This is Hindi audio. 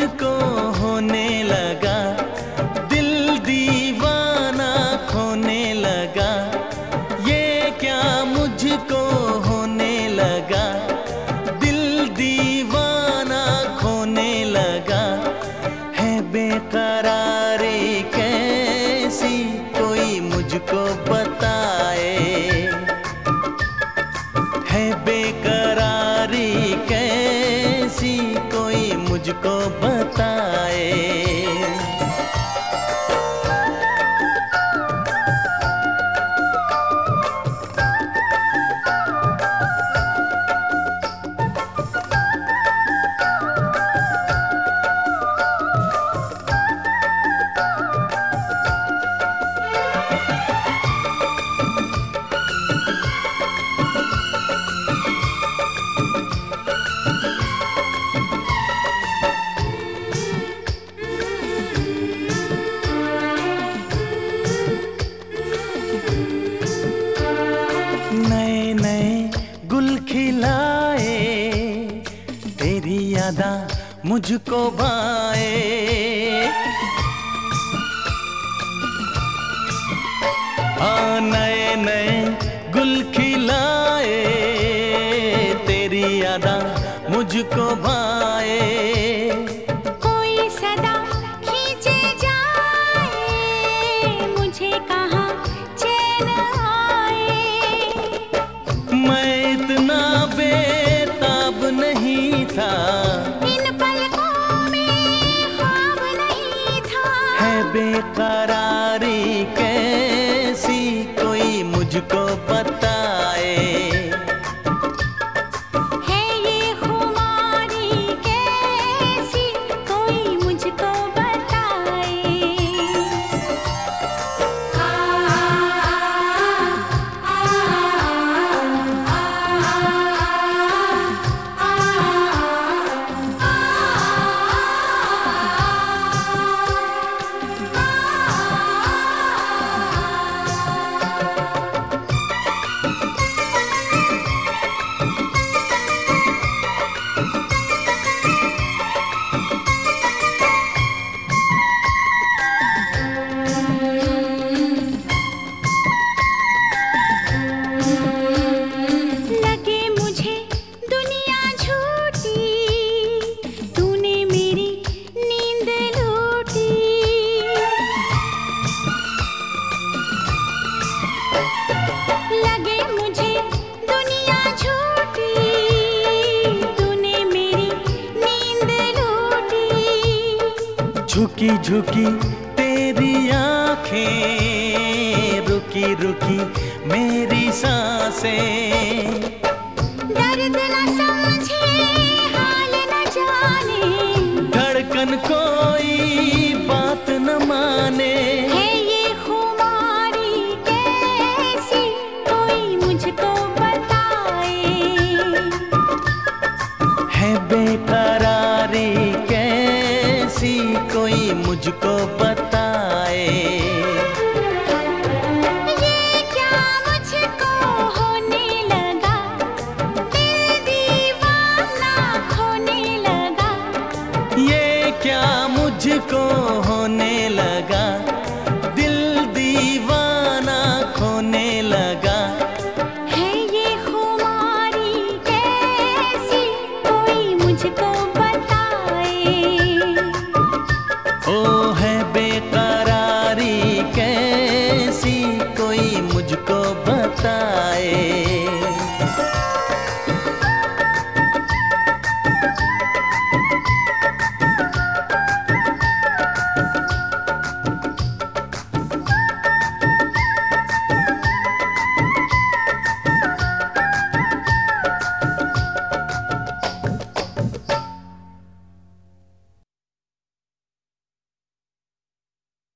मुझको होने लगा। दिल दीवाना खोने लगा। ये क्या मुझको मुझको बताए। मुझको बाए नए नए गुल खिलाए तेरी यादा मुझको भाए। बेकरारी कैसी कोई मुझको बताए झुकी झुकी तेरी आँखें रुकी रुकी मेरी साँसें। दर्द न समझे हाल न जाने। धड़कन कोई बात मुझको